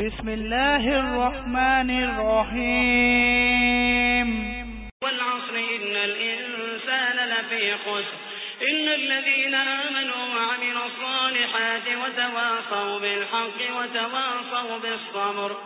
بسم الله الرحمن الرحيم والعصر إن الإنسان لفي خسر. إن الذين آمنوا وعملوا الصالحات وتواصوا بالحق وتواصوا بالصبر.